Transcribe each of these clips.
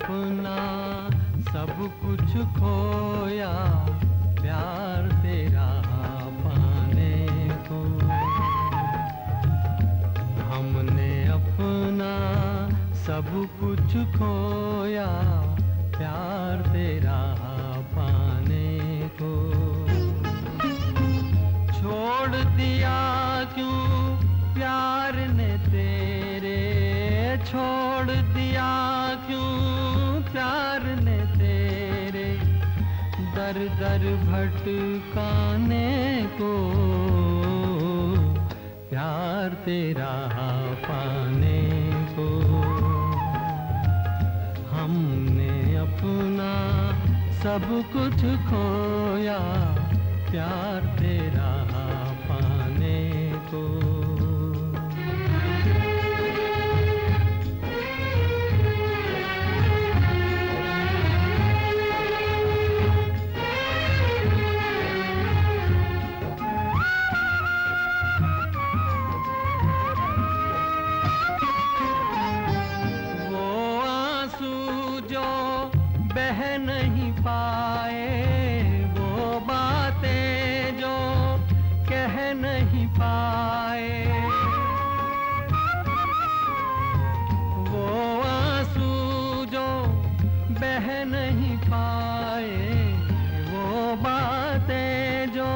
अपना सब कुछ खोया प्यार तेरा पाने को। हमने अपना सब कुछ खोया प्यार दर दर भटकाने को, प्यार तेरा पाने को। हमने अपना सब कुछ खोया, प्यार तेरा बह नहीं पाए वो बातें जो कह नहीं पाए। वो आँसू जो बह नहीं पाए, वो बातें जो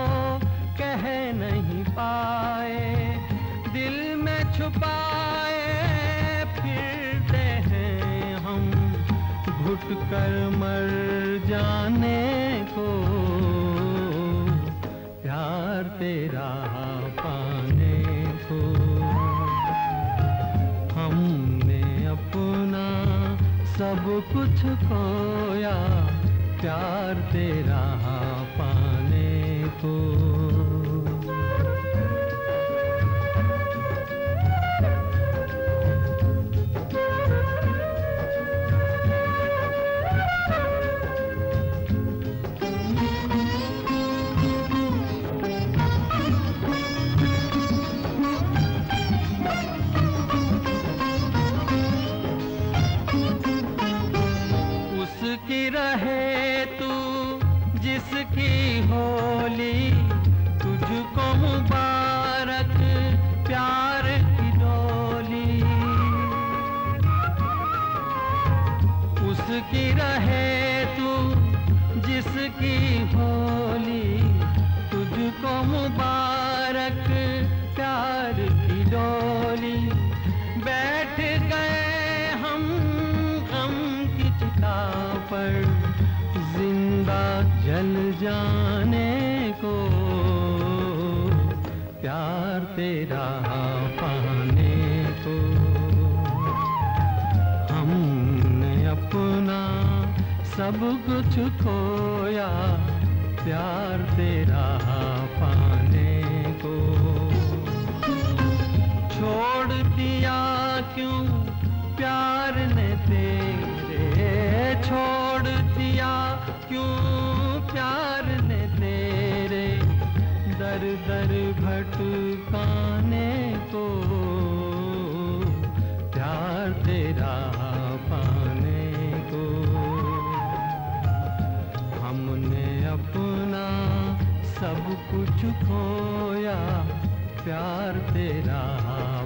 कह नहीं पाए। दिल में छुपाए घुट कर मर जाने को। प्यार तेरा पाने को। हमने अपना सब कुछ खोया, प्यार तेरा रहे तू, जिसकी होली तुझको मुबारक, प्यार की डोली। बैठ गए हम गम की चिता पर, ज़िंदा जल जाने को। प्यार तेरा सब कुछ खोया, प्यार तेरा पाने को। छोड़ दिया क्यों प्यार ने तेरे? छोड़ दिया क्यों प्यार ने तेरे? दर दर भटकाने कुछ खोया प्यार तेरा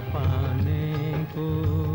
पाने को।